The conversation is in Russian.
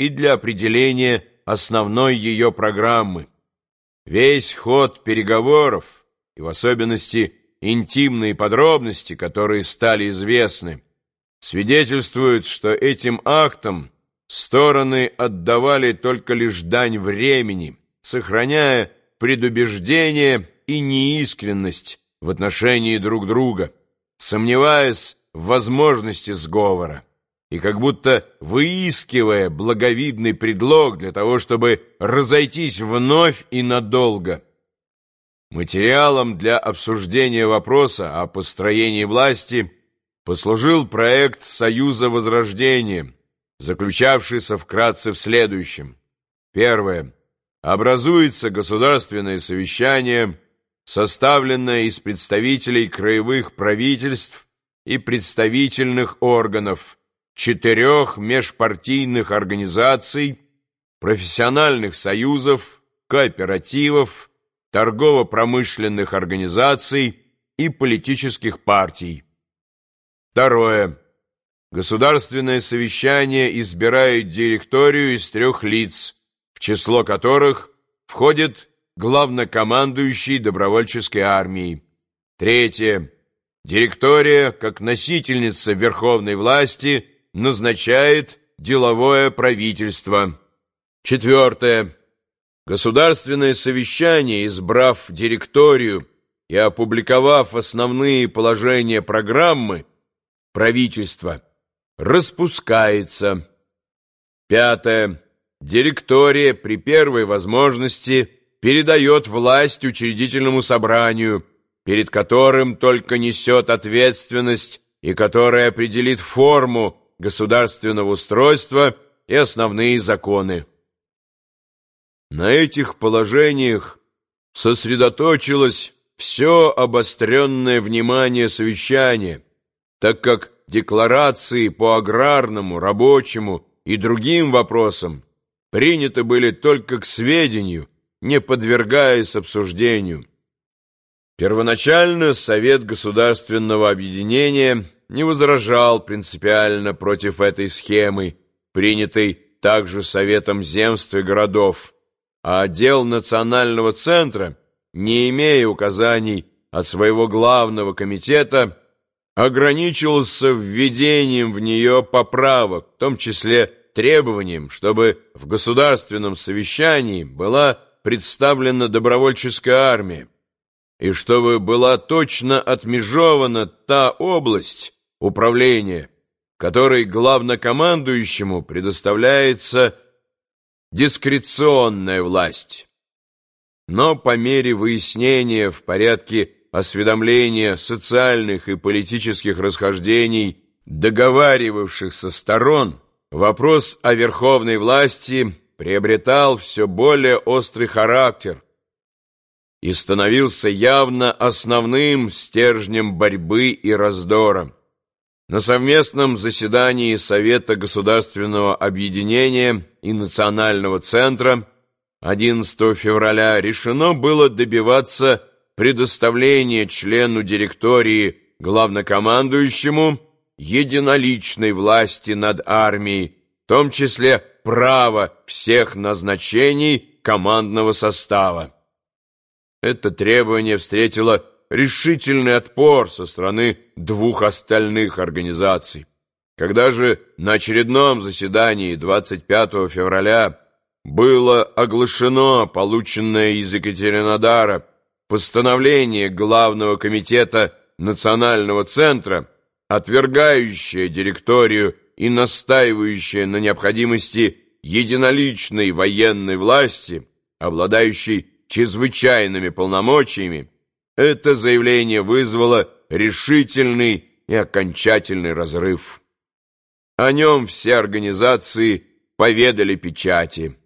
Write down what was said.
и для определения основной ее программы. Весь ход переговоров, и в особенности интимные подробности, которые стали известны, свидетельствуют, что этим актом стороны отдавали только лишь дань времени, сохраняя предубеждение и неискренность в отношении друг друга, сомневаясь в возможности сговора и как будто выискивая благовидный предлог для того, чтобы разойтись вновь и надолго. Материалом для обсуждения вопроса о построении власти послужил проект Союза Возрождения, заключавшийся вкратце в следующем. Первое. Образуется государственное совещание, составленное из представителей краевых правительств и представительных органов, четырех межпартийных организаций, профессиональных союзов, кооперативов, торгово-промышленных организаций и политических партий. Второе. Государственное совещание избирает директорию из трех лиц, в число которых входит главнокомандующий добровольческой армией. Третье. Директория, как носительница верховной власти, назначает деловое правительство. Четвертое. Государственное совещание, избрав директорию и опубликовав основные положения программы правительства, распускается. Пятое. Директория при первой возможности передает власть учредительному собранию, перед которым только несет ответственность и которое определит форму государственного устройства и основные законы. На этих положениях сосредоточилось все обостренное внимание совещания, так как декларации по аграрному, рабочему и другим вопросам приняты были только к сведению, не подвергаясь обсуждению. Первоначально Совет Государственного Объединения не возражал принципиально против этой схемы, принятой также Советом земств и городов, а отдел Национального центра, не имея указаний от своего главного комитета, ограничился введением в нее поправок, в том числе требованием, чтобы в государственном совещании была представлена добровольческая армия, и чтобы была точно отмежована та область управления, которой главнокомандующему предоставляется дискреционная власть. Но по мере выяснения в порядке осведомления социальных и политических расхождений договаривавшихся сторон, вопрос о верховной власти приобретал все более острый характер и становился явно основным стержнем борьбы и раздора. На совместном заседании Совета Государственного Объединения и Национального Центра 11 февраля решено было добиваться предоставления члену директории главнокомандующему единоличной власти над армией, в том числе право всех назначений командного состава. Это требование встретило решительный отпор со стороны двух остальных организаций. Когда же на очередном заседании 25 февраля было оглашено полученное из Екатеринодара постановление Главного комитета Национального центра, отвергающее директорию и настаивающее на необходимости единоличной военной власти, обладающей чрезвычайными полномочиями, это заявление вызвало решительный и окончательный разрыв. О нем все организации поведали печати.